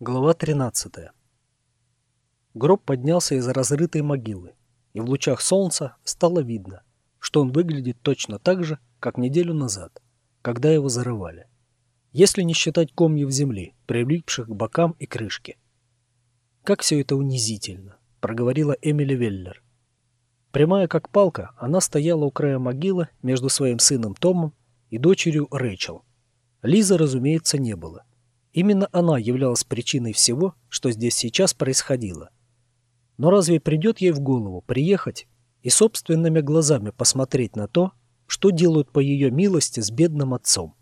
Глава 13. Гроб поднялся из разрытой могилы, и в лучах солнца стало видно, что он выглядит точно так же, как неделю назад, когда его зарывали. Если не считать комьев земли, прилипших к бокам и крышке. «Как все это унизительно!» — проговорила Эмили Веллер. Прямая как палка, она стояла у края могилы между своим сыном Томом и дочерью Рэйчел. Лизы, разумеется, не было. Именно она являлась причиной всего, что здесь сейчас происходило. Но разве придет ей в голову приехать и собственными глазами посмотреть на то, что делают по ее милости с бедным отцом?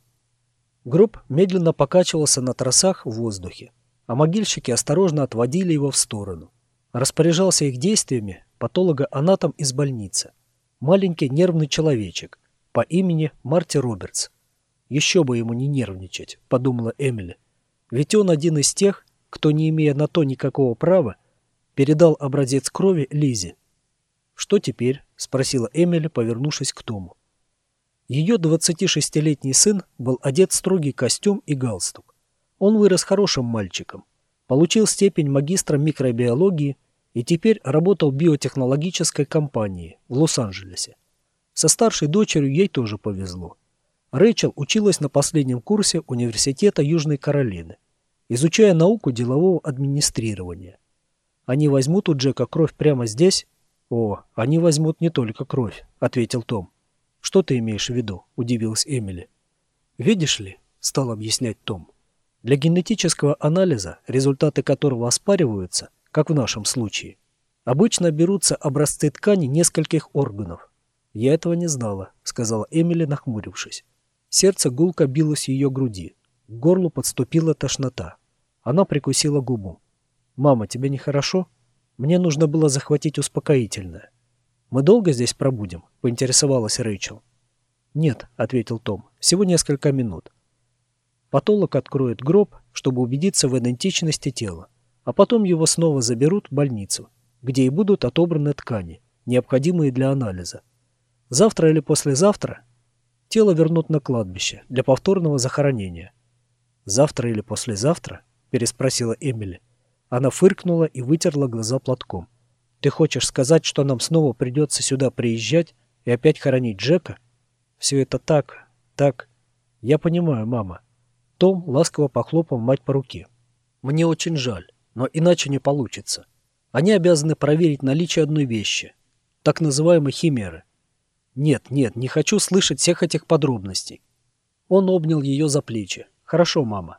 Гроб медленно покачивался на тросах в воздухе, а могильщики осторожно отводили его в сторону. Распоряжался их действиями патолога-анатом из больницы. Маленький нервный человечек по имени Марти Робертс. «Еще бы ему не нервничать», — подумала Эмили. Ведь он один из тех, кто, не имея на то никакого права, передал образец крови Лизе. «Что теперь?» – спросила Эмили, повернувшись к Тому. Ее 26-летний сын был одет в строгий костюм и галстук. Он вырос хорошим мальчиком, получил степень магистра микробиологии и теперь работал в биотехнологической компании в Лос-Анджелесе. Со старшей дочерью ей тоже повезло. Рэйчел училась на последнем курсе Университета Южной Каролины, изучая науку делового администрирования. Они возьмут у Джека кровь прямо здесь? О, они возьмут не только кровь, ответил Том. Что ты имеешь в виду? Удивилась Эмили. Видишь ли, стал объяснять Том. Для генетического анализа, результаты которого оспариваются, как в нашем случае, обычно берутся образцы ткани нескольких органов. Я этого не знала, сказала Эмили, нахмурившись. Сердце гулко билось в ее груди. К горлу подступила тошнота. Она прикусила губу. «Мама, тебе нехорошо? Мне нужно было захватить успокоительное». «Мы долго здесь пробудем?» — поинтересовалась Рэйчел. «Нет», — ответил Том, — «всего несколько минут». Патолог откроет гроб, чтобы убедиться в идентичности тела, а потом его снова заберут в больницу, где и будут отобраны ткани, необходимые для анализа. Завтра или послезавтра Тело вернут на кладбище для повторного захоронения. «Завтра или послезавтра?» – переспросила Эмили. Она фыркнула и вытерла глаза платком. «Ты хочешь сказать, что нам снова придется сюда приезжать и опять хоронить Джека?» «Все это так, так...» «Я понимаю, мама». Том ласково похлопал мать по руке. «Мне очень жаль, но иначе не получится. Они обязаны проверить наличие одной вещи, так называемой химеры. Нет, нет, не хочу слышать всех этих подробностей. Он обнял ее за плечи. Хорошо, мама.